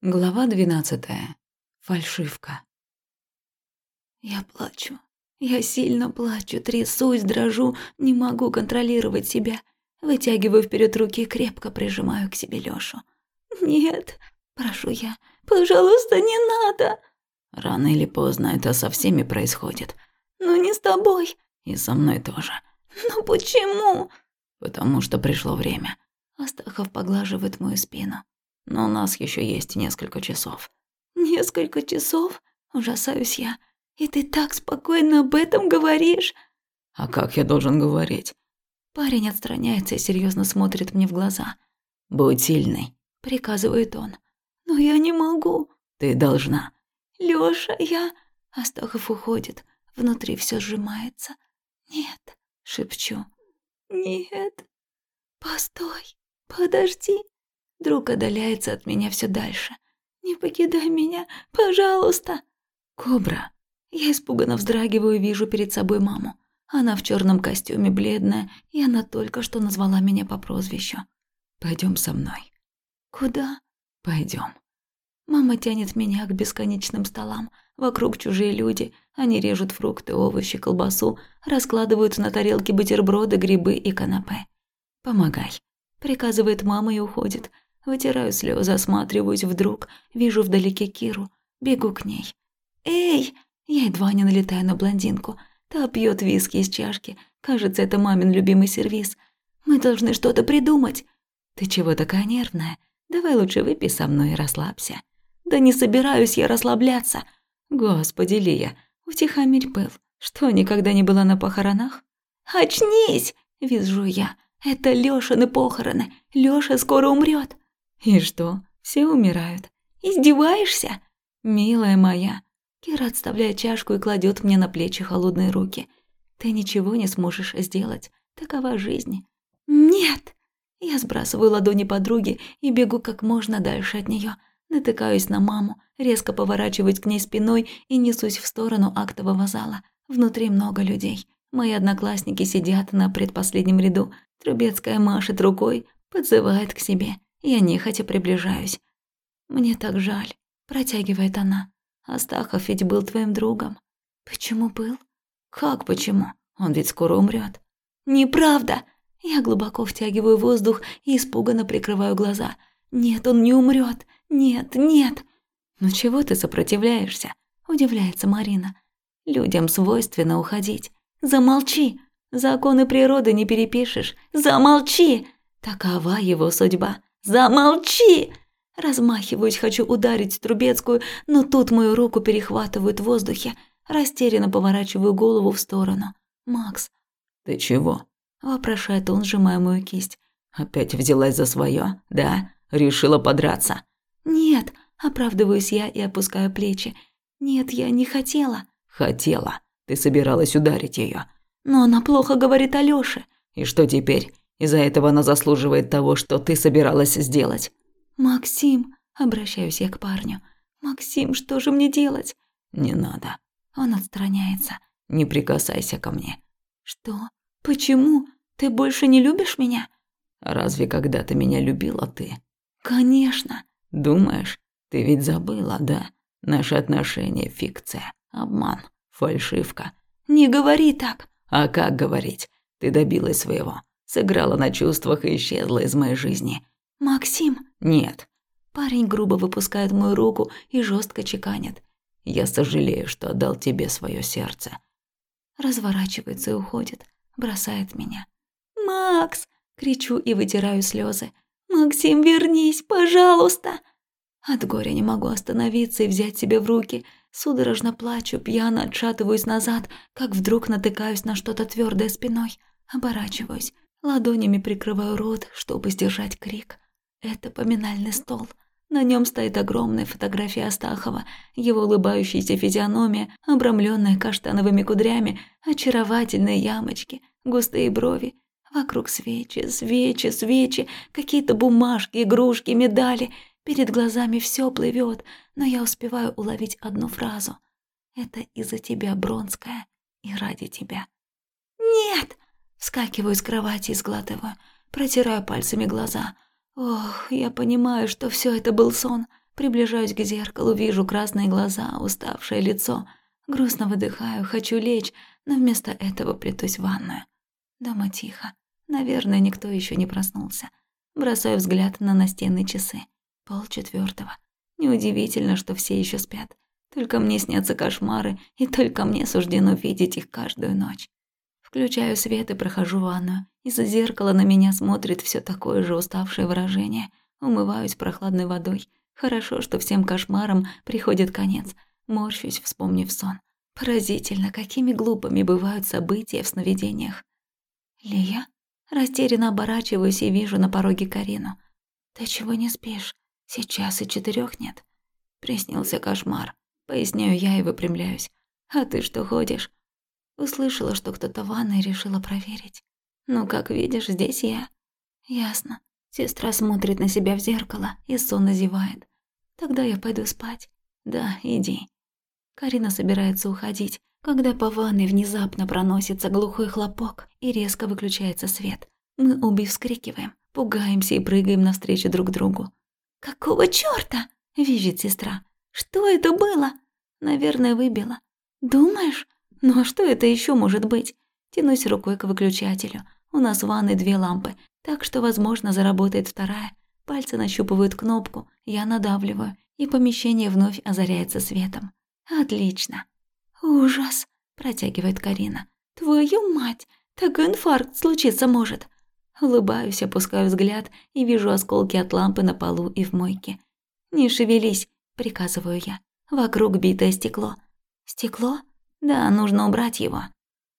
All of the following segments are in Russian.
Глава двенадцатая. Фальшивка. Я плачу. Я сильно плачу, трясусь, дрожу, не могу контролировать себя. Вытягиваю вперед руки и крепко прижимаю к себе Лёшу. «Нет», – прошу я, – «пожалуйста, не надо». Рано или поздно это со всеми происходит. «Ну не с тобой». И со мной тоже. «Ну почему?» Потому что пришло время. Астахов поглаживает мою спину. Но у нас еще есть несколько часов. Несколько часов? Ужасаюсь я. И ты так спокойно об этом говоришь? А как я должен говорить? Парень отстраняется и серьезно смотрит мне в глаза. Будь сильной, приказывает он. Но я не могу. Ты должна. Лёша, я... Астахов уходит. Внутри все сжимается. Нет, шепчу. Нет. Постой. Подожди. Друг отдаляется от меня все дальше. «Не покидай меня, пожалуйста!» «Кобра!» Я испуганно вздрагиваю и вижу перед собой маму. Она в черном костюме, бледная, и она только что назвала меня по прозвищу. Пойдем со мной». «Куда?» Пойдем. Мама тянет меня к бесконечным столам. Вокруг чужие люди. Они режут фрукты, овощи, колбасу, раскладывают на тарелке бутерброды, грибы и канапе. «Помогай», — приказывает мама и уходит. Вытираю слезы, осматриваюсь вдруг, вижу вдалеке Киру, бегу к ней. «Эй!» Я едва не налетаю на блондинку. Та пьет виски из чашки. Кажется, это мамин любимый сервиз. Мы должны что-то придумать. Ты чего такая нервная? Давай лучше выпей со мной и расслабься. Да не собираюсь я расслабляться. Господи, Лия, утихомирь пыл. Что, никогда не была на похоронах? Очнись! Визжу я. Это Лёшины похороны. Лёша скоро умрет. И что? Все умирают. Издеваешься? Милая моя. Кира отставляет чашку и кладет мне на плечи холодные руки. Ты ничего не сможешь сделать. Такова жизнь. Нет! Я сбрасываю ладони подруги и бегу как можно дальше от нее. Натыкаюсь на маму, резко поворачиваюсь к ней спиной и несусь в сторону актового зала. Внутри много людей. Мои одноклассники сидят на предпоследнем ряду. Трубецкая машет рукой, подзывает к себе. Я нехотя приближаюсь. «Мне так жаль», – протягивает она. «Астахов ведь был твоим другом». «Почему был?» «Как почему? Он ведь скоро умрет. «Неправда!» Я глубоко втягиваю воздух и испуганно прикрываю глаза. «Нет, он не умрет. Нет, нет!» «Ну чего ты сопротивляешься?» – удивляется Марина. «Людям свойственно уходить. Замолчи! Законы природы не перепишешь. Замолчи! Такова его судьба. «Замолчи!» Размахиваюсь, хочу ударить Трубецкую, но тут мою руку перехватывают в воздухе. Растерянно поворачиваю голову в сторону. «Макс». «Ты чего?» – вопрошает он, сжимая мою кисть. «Опять взялась за свое, да? Решила подраться?» «Нет», – оправдываюсь я и опускаю плечи. «Нет, я не хотела». «Хотела. Ты собиралась ударить ее. «Но она плохо говорит Алёше». «И что теперь? Из-за этого она заслуживает того, что ты собиралась сделать. Максим, обращаюсь я к парню. Максим, что же мне делать? Не надо. Он отстраняется. Не прикасайся ко мне. Что? Почему? Ты больше не любишь меня? Разве когда-то меня любила ты? Конечно. Думаешь? Ты ведь забыла, да? Наши отношения – фикция, обман, фальшивка. Не говори так. А как говорить? Ты добилась своего сыграла на чувствах и исчезла из моей жизни. «Максим?» «Нет». Парень грубо выпускает мою руку и жестко чеканит. «Я сожалею, что отдал тебе свое сердце». Разворачивается и уходит, бросает меня. «Макс!» – кричу и вытираю слезы. «Максим, вернись, пожалуйста!» От горя не могу остановиться и взять себя в руки. Судорожно плачу, пьяно отшатываюсь назад, как вдруг натыкаюсь на что-то твердое спиной. Оборачиваюсь. Ладонями прикрываю рот, чтобы сдержать крик. Это поминальный стол. На нем стоит огромная фотография Астахова, его улыбающаяся физиономия, обрамленная каштановыми кудрями, очаровательные ямочки, густые брови. Вокруг свечи, свечи, свечи, какие-то бумажки, игрушки, медали. Перед глазами все плывет, но я успеваю уловить одну фразу. «Это из-за тебя, Бронская, и ради тебя». «Нет!» Вскакиваю с кровати и сглатываю, протираю пальцами глаза. Ох, я понимаю, что все это был сон. Приближаюсь к зеркалу, вижу красные глаза, уставшее лицо. Грустно выдыхаю, хочу лечь, но вместо этого плетусь в ванную. Дома тихо. Наверное, никто еще не проснулся. Бросаю взгляд на настенные часы. Пол четвертого. Неудивительно, что все еще спят. Только мне снятся кошмары, и только мне суждено видеть их каждую ночь. Включаю свет и прохожу в ванную. Из-за зеркала на меня смотрит все такое же уставшее выражение. Умываюсь прохладной водой. Хорошо, что всем кошмарам приходит конец. Морщусь, вспомнив сон. Поразительно, какими глупыми бывают события в сновидениях. Лия? Растерянно оборачиваюсь и вижу на пороге Карину. «Ты чего не спишь? Сейчас и четырех нет». Приснился кошмар. Поясняю я и выпрямляюсь. «А ты что ходишь?» Услышала, что кто-то в ванной решила проверить. «Ну, как видишь, здесь я». «Ясно. Сестра смотрит на себя в зеркало и сонно зевает. Тогда я пойду спать. Да, иди. Карина собирается уходить, когда по ванной внезапно проносится глухой хлопок и резко выключается свет. Мы обе вскрикиваем, пугаемся и прыгаем навстречу друг другу. «Какого чёрта?» – визжит сестра. «Что это было?» «Наверное, выбила». «Думаешь? Ну а что это ещё может быть?» Тянусь рукой к выключателю. У нас в ванной две лампы, так что, возможно, заработает вторая. Пальцы нащупывают кнопку, я надавливаю, и помещение вновь озаряется светом. Отлично. Ужас, протягивает Карина. Твою мать, так инфаркт случиться может. Улыбаюсь, опускаю взгляд и вижу осколки от лампы на полу и в мойке. «Не шевелись», — приказываю я. Вокруг битое стекло. «Стекло? Да, нужно убрать его».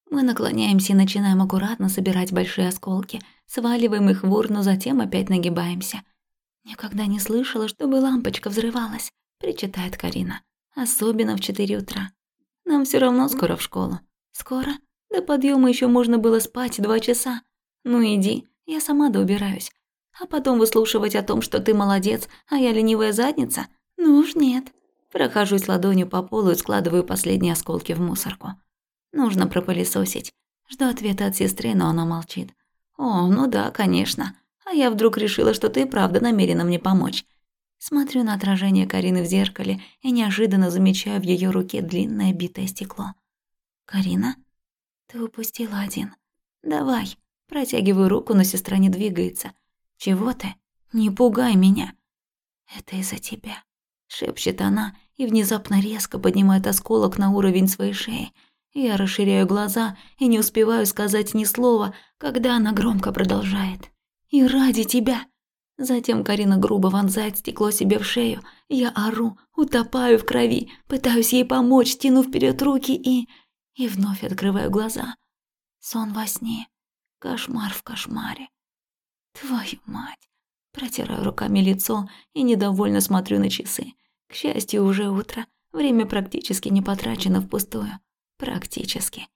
Мы наклоняемся и начинаем аккуратно собирать большие осколки, сваливаем их в урну, затем опять нагибаемся. «Никогда не слышала, чтобы лампочка взрывалась», — причитает Карина. «Особенно в четыре утра. Нам все равно скоро в школу». «Скоро? До подъема еще можно было спать два часа. Ну иди, я сама доубираюсь. А потом выслушивать о том, что ты молодец, а я ленивая задница? Ну уж нет». Прохожусь ладонью по полу и складываю последние осколки в мусорку. Нужно пропылесосить. Жду ответа от сестры, но она молчит. «О, ну да, конечно. А я вдруг решила, что ты правда намерена мне помочь». Смотрю на отражение Карины в зеркале и неожиданно замечаю в ее руке длинное битое стекло. «Карина, ты упустила один. Давай». Протягиваю руку, но сестра не двигается. «Чего ты? Не пугай меня». «Это из-за тебя», — шепчет она и внезапно резко поднимает осколок на уровень своей шеи — я расширяю глаза и не успеваю сказать ни слова, когда она громко продолжает. «И ради тебя!» Затем Карина грубо вонзает стекло себе в шею. Я ору, утопаю в крови, пытаюсь ей помочь, тяну вперед руки и... И вновь открываю глаза. Сон во сне. Кошмар в кошмаре. Твою мать. Протираю руками лицо и недовольно смотрю на часы. К счастью, уже утро. Время практически не потрачено впустую. Практически.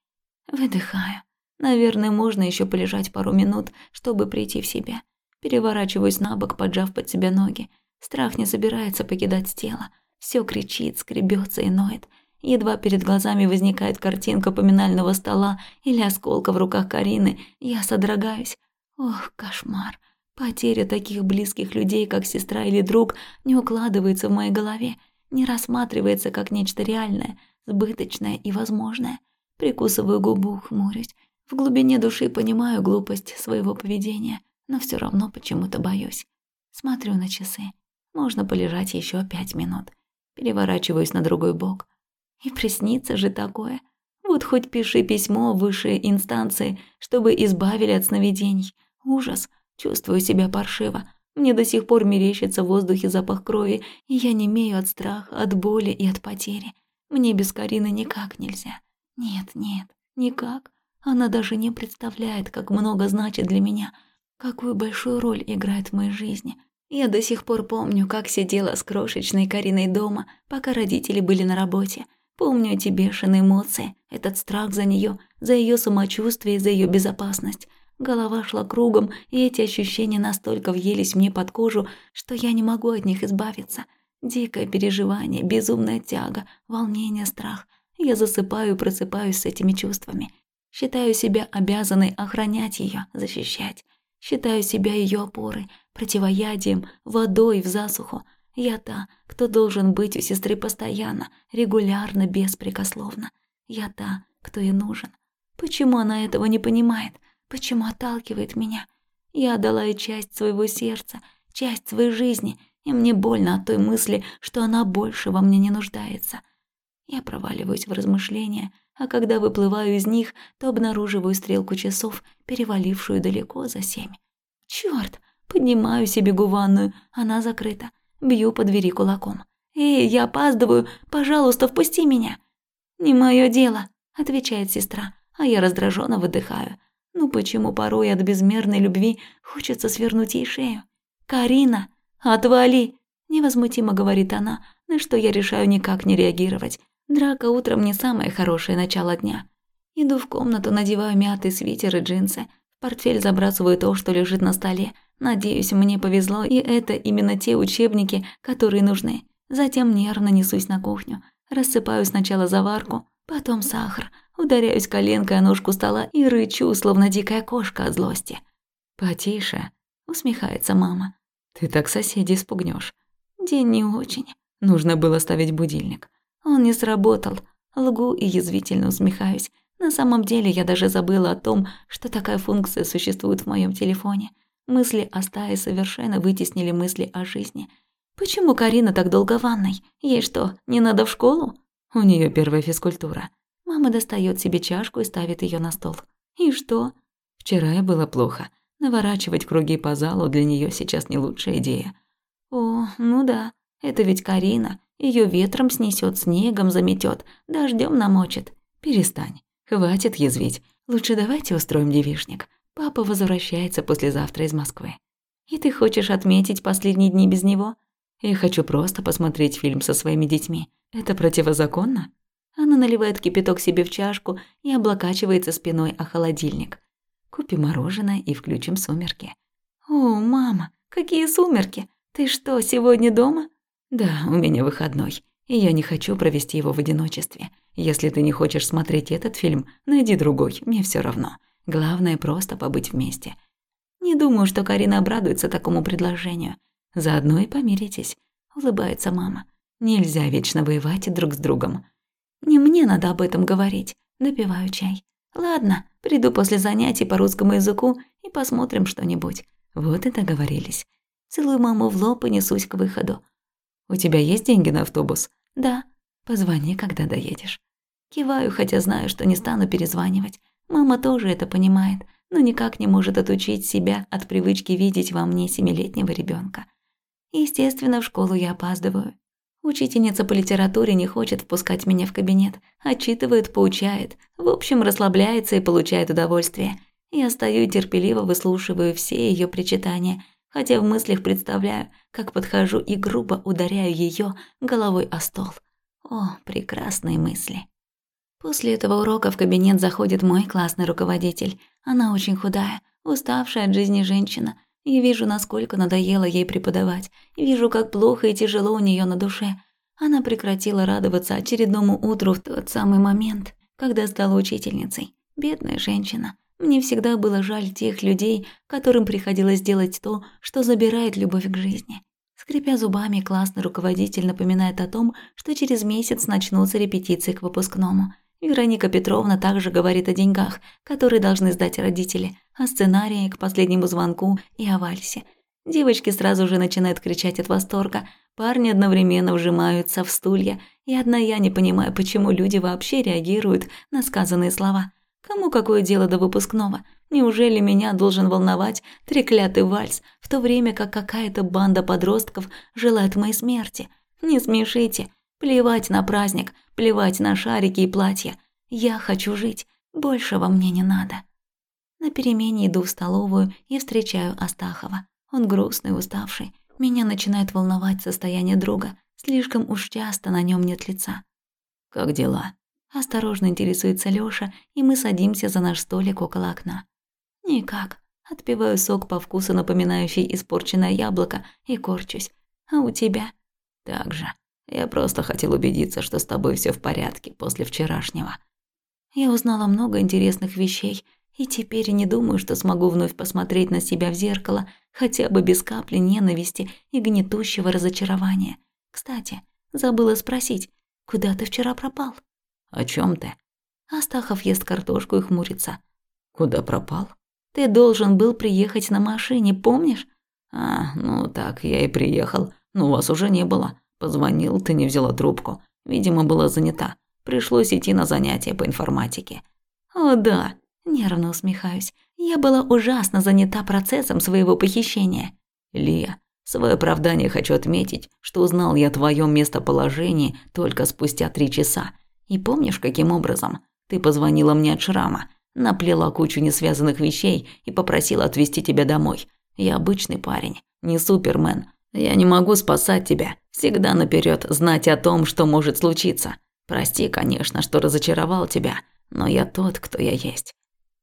Выдыхаю. Наверное, можно еще полежать пару минут, чтобы прийти в себя. Переворачиваюсь на бок, поджав под себя ноги. Страх не собирается покидать тело. Все кричит, скребется и ноет. Едва перед глазами возникает картинка поминального стола или осколка в руках Карины, я содрогаюсь. Ох, кошмар. Потеря таких близких людей, как сестра или друг, не укладывается в моей голове, не рассматривается как нечто реальное – сбыточное и возможное. Прикусываю губу, хмурюсь. В глубине души понимаю глупость своего поведения, но все равно почему-то боюсь. Смотрю на часы. Можно полежать еще пять минут. Переворачиваюсь на другой бок. И приснится же такое. Вот хоть пиши письмо в инстанции, чтобы избавили от сновидений. Ужас. Чувствую себя паршиво. Мне до сих пор мерещится в воздухе запах крови, и я не имею от страха, от боли и от потери. Мне без Карины никак нельзя. Нет, нет, никак. Она даже не представляет, как много значит для меня, какую большую роль играет в моей жизни. Я до сих пор помню, как сидела с крошечной Кариной дома, пока родители были на работе. Помню эти бешеные эмоции, этот страх за нее, за ее самочувствие, за ее безопасность. Голова шла кругом, и эти ощущения настолько въелись мне под кожу, что я не могу от них избавиться – Дикое переживание, безумная тяга, волнение, страх. Я засыпаю и просыпаюсь с этими чувствами. Считаю себя обязанной охранять ее, защищать. Считаю себя ее опорой, противоядием, водой в засуху. Я та, кто должен быть у сестры постоянно, регулярно, беспрекословно. Я та, кто ей нужен. Почему она этого не понимает? Почему отталкивает меня? Я отдала ей часть своего сердца, часть своей жизни, и мне больно от той мысли, что она больше во мне не нуждается. Я проваливаюсь в размышления, а когда выплываю из них, то обнаруживаю стрелку часов, перевалившую далеко за семь. Чёрт! Поднимаюсь и бегу в ванную, она закрыта. Бью по двери кулаком. «Эй, я опаздываю, пожалуйста, впусти меня!» «Не мое дело», — отвечает сестра, а я раздраженно выдыхаю. Ну почему порой от безмерной любви хочется свернуть ей шею? «Карина, отвали!» – невозмутимо говорит она, на что я решаю никак не реагировать. Драка утром не самое хорошее начало дня. Иду в комнату, надеваю мятый свитер и джинсы. В портфель забрасываю то, что лежит на столе. Надеюсь, мне повезло, и это именно те учебники, которые нужны. Затем нервно несусь на кухню. Рассыпаю сначала заварку, потом сахар, ударяюсь коленкой о ножку стола и рычу, словно дикая кошка от злости. «Потише», — усмехается мама. «Ты так соседей спугнешь. День не очень. Нужно было ставить будильник. Он не сработал. Лгу и язвительно усмехаюсь. На самом деле я даже забыла о том, что такая функция существует в моем телефоне. Мысли о стае совершенно вытеснили мысли о жизни. Почему Карина так долго в ванной? Ей что, не надо в школу? У нее первая физкультура. Мама достает себе чашку и ставит ее на стол. И что? Вчера ей было плохо. Наворачивать круги по залу для нее сейчас не лучшая идея. О, ну да. Это ведь Карина. Ее ветром снесет, снегом заметет, дождем намочит. Перестань. Хватит язвить. Лучше давайте устроим девишник. Папа возвращается послезавтра из Москвы. И ты хочешь отметить последние дни без него? Я хочу просто посмотреть фильм со своими детьми. Это противозаконно? Она наливает кипяток себе в чашку и облокачивается спиной о холодильник. Купим мороженое и включим сумерки. О, мама, какие сумерки? Ты что, сегодня дома? Да, у меня выходной, и я не хочу провести его в одиночестве. Если ты не хочешь смотреть этот фильм, найди другой, мне все равно. Главное просто побыть вместе. Не думаю, что Карина обрадуется такому предложению. Заодно и помиритесь, улыбается мама. Нельзя вечно воевать друг с другом. Не мне надо об этом говорить. Допиваю чай. Ладно, приду после занятий по русскому языку и посмотрим что-нибудь. Вот и договорились. Целую маму в лоб и несусь к выходу. У тебя есть деньги на автобус? Да. Позвони, когда доедешь. Киваю, хотя знаю, что не стану перезванивать. Мама тоже это понимает, но никак не может отучить себя от привычки видеть во мне семилетнего ребенка. Естественно, в школу я опаздываю. Учительница по литературе не хочет впускать меня в кабинет, отчитывает, поучает, в общем, расслабляется и получает удовольствие. Я стою и терпеливо выслушиваю все ее причитания, хотя в мыслях представляю, как подхожу и грубо ударяю ее головой о стол. О, прекрасные мысли. После этого урока в кабинет заходит мой классный руководитель. Она очень худая, уставшая от жизни женщина, и вижу, насколько надоело ей преподавать. Вижу, как плохо и тяжело у нее на душе. Она прекратила радоваться очередному утру в тот самый момент, когда стала учительницей. Бедная женщина. Мне всегда было жаль тех людей, которым приходилось делать то, что забирает любовь к жизни. Скрипя зубами, классный руководитель напоминает о том, что через месяц начнутся репетиции к выпускному. Вероника Петровна также говорит о деньгах, которые должны сдать родители, о сценарии к последнему звонку и о вальсе. Девочки сразу же начинают кричать от восторга, парни одновременно вжимаются в стулья, и одна я не понимаю, почему люди вообще реагируют на сказанные слова. Кому какое дело до выпускного? Неужели меня должен волновать треклятый вальс, в то время как какая-то банда подростков желает моей смерти? Не смешите. Плевать на праздник, плевать на шарики и платья. Я хочу жить, больше во мне не надо. На перемене иду в столовую и встречаю Астахова. Он грустный, уставший. Меня начинает волновать состояние друга. Слишком уж часто на нем нет лица. «Как дела?» Осторожно интересуется Лёша, и мы садимся за наш столик около окна. «Никак». Отпиваю сок по вкусу, напоминающий испорченное яблоко, и корчусь. «А у тебя?» «Так же. Я просто хотел убедиться, что с тобой все в порядке после вчерашнего». Я узнала много интересных вещей, И теперь не думаю, что смогу вновь посмотреть на себя в зеркало хотя бы без капли ненависти и гнетущего разочарования. Кстати, забыла спросить, куда ты вчера пропал? О чем ты? Астахов ест картошку и хмурится. Куда пропал? Ты должен был приехать на машине, помнишь? А, ну так, я и приехал, но вас уже не было. Позвонил, ты не взяла трубку. Видимо, была занята. Пришлось идти на занятия по информатике. О, да, нервно усмехаюсь. Я была ужасно занята процессом своего похищения. Лия, свое оправдание хочу отметить, что узнал я о твоем местоположении только спустя три часа. И помнишь, каким образом? Ты позвонила мне от шрама, наплела кучу несвязанных вещей и попросила отвезти тебя домой. Я обычный парень, не супермен. Я не могу спасать тебя, всегда наперед знать о том, что может случиться. Прости, конечно, что разочаровал тебя, но я тот, кто я есть.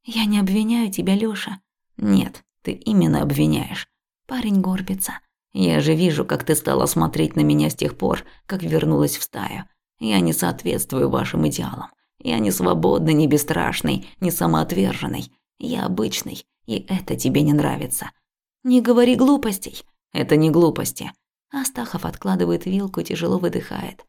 Я не обвиняю тебя, Лёша. Нет, ты именно обвиняешь. Парень горбится. Я же вижу, как ты стала смотреть на меня с тех пор, как вернулась в стаю. Я не соответствую вашим идеалам. Я не свободный, не бесстрашный, не самоотверженный. Я обычный, и это тебе не нравится. Не говори глупостей. Это не глупости. Астахов откладывает вилку, тяжело выдыхает.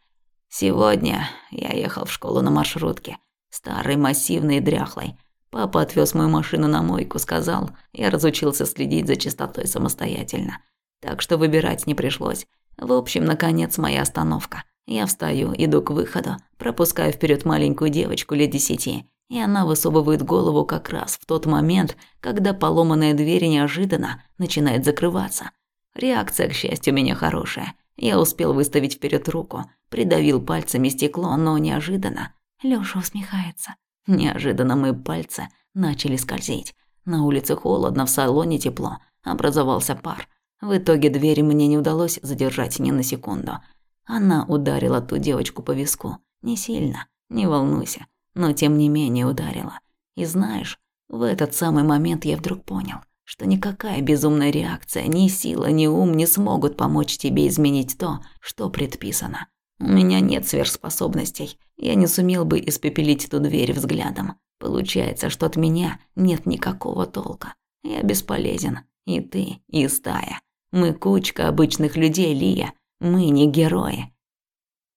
Сегодня я ехал в школу на маршрутке. Старый, массивный и дряхлый. Папа отвез мою машину на мойку, сказал, я разучился следить за чистотой самостоятельно. Так что выбирать не пришлось. В общем, наконец моя остановка. Я встаю, иду к выходу, пропускаю вперед маленькую девочку лет десяти, и она высовывает голову как раз в тот момент, когда поломанная дверь неожиданно начинает закрываться. Реакция, к счастью, у меня хорошая. Я успел выставить вперед руку, придавил пальцами стекло, но неожиданно Лёша усмехается. Неожиданно мои пальцы начали скользить. На улице холодно, в салоне тепло, образовался пар. В итоге двери мне не удалось задержать ни на секунду. Она ударила ту девочку по виску. Не сильно, не волнуйся, но тем не менее ударила. И знаешь, в этот самый момент я вдруг понял, что никакая безумная реакция, ни сила, ни ум не смогут помочь тебе изменить то, что предписано. У меня нет сверхспособностей. Я не сумел бы испепелить эту дверь взглядом. Получается, что от меня нет никакого толка. Я бесполезен. И ты, и стая. Мы кучка обычных людей, Лия. Мы не герои.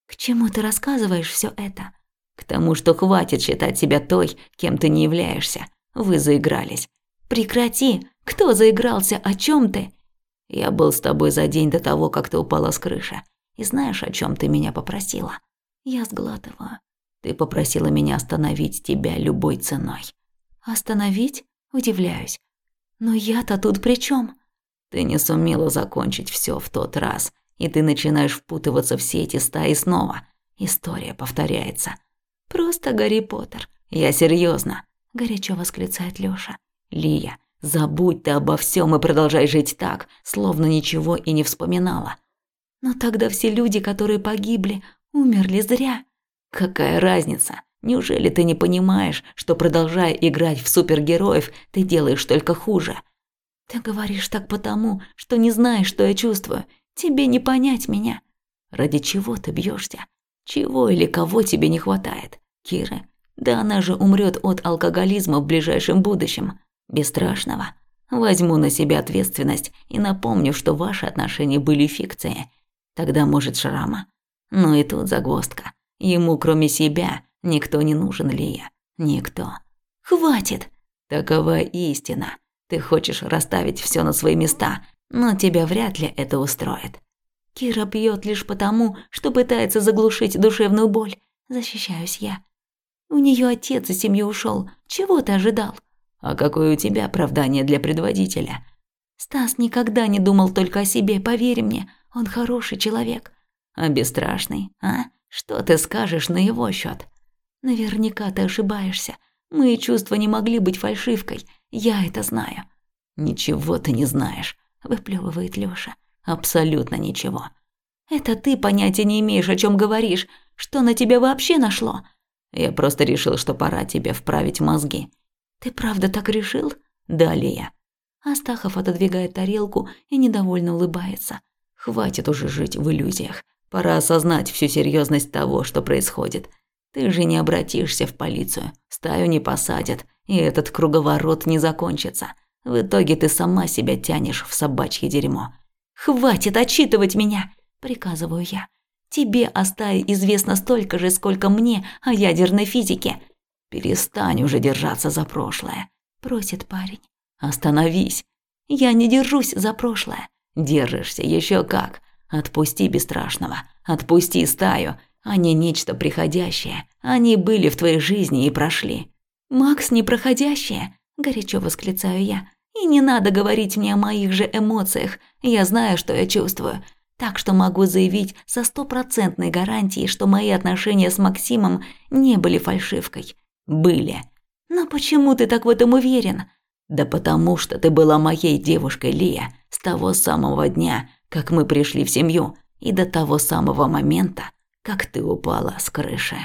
К чему ты рассказываешь все это? К тому, что хватит считать себя той, кем ты не являешься. Вы заигрались. Прекрати. Кто заигрался? О чем ты? Я был с тобой за день до того, как ты упала с крыши. И знаешь, о чем ты меня попросила? Я сглатываю. Ты попросила меня остановить тебя любой ценой. Остановить? Удивляюсь. Но я-то тут при чем? Ты не сумела закончить все в тот раз, и ты начинаешь впутываться в все эти стаи снова. История повторяется. Просто Гарри Поттер. Я серьезно, горячо восклицает Лёша. Лия, забудь ты обо всем и продолжай жить так, словно ничего и не вспоминала. Но тогда все люди, которые погибли, умерли зря. Какая разница? Неужели ты не понимаешь, что продолжая играть в супергероев, ты делаешь только хуже? Ты говоришь так потому, что не знаешь, что я чувствую. Тебе не понять меня. Ради чего ты бьешься? Чего или кого тебе не хватает? Кира? Да она же умрет от алкоголизма в ближайшем будущем. Бесстрашного. Возьму на себя ответственность и напомню, что ваши отношения были фикцией. Тогда, может, шрама. Но и тут загвоздка. Ему, кроме себя, никто не нужен, Лия. Никто. Хватит! Такова истина. Ты хочешь расставить все на свои места, но тебя вряд ли это устроит. Кира пьет лишь потому, что пытается заглушить душевную боль. Защищаюсь я. У нее отец из семьи ушел. Чего ты ожидал? А какое у тебя оправдание для предводителя? Стас никогда не думал только о себе, поверь мне. Он хороший человек. А бесстрашный, а? Что ты скажешь на его счет? Наверняка ты ошибаешься. Мои чувства не могли быть фальшивкой. Я это знаю. Ничего ты не знаешь, выплевывает Лёша. Абсолютно ничего. Это ты понятия не имеешь, о чем говоришь. Что на тебя вообще нашло? Я просто решил, что пора тебе вправить мозги. Ты правда так решил? Далее. Астахов отодвигает тарелку и недовольно улыбается. Хватит уже жить в иллюзиях. Пора осознать всю серьезность того, что происходит. Ты же не обратишься в полицию, стаю не посадят, и этот круговорот не закончится. В итоге ты сама себя тянешь в собачье дерьмо. «Хватит отчитывать меня!» – приказываю я. «Тебе о стае известно столько же, сколько мне о ядерной физике». «Перестань уже держаться за прошлое», – просит парень. «Остановись. Я не держусь за прошлое». «Держишься еще как. Отпусти бесстрашного. Отпусти стаю. Они нечто приходящее. Они были в твоей жизни и прошли». «Макс непроходящее», – горячо восклицаю я. И не надо говорить мне о моих же эмоциях, я знаю, что я чувствую. Так что могу заявить со стопроцентной гарантией, что мои отношения с Максимом не были фальшивкой. Были. Но почему ты так в этом уверен? Да потому что ты была моей девушкой, Лия, с того самого дня, как мы пришли в семью, и до того самого момента, как ты упала с крыши.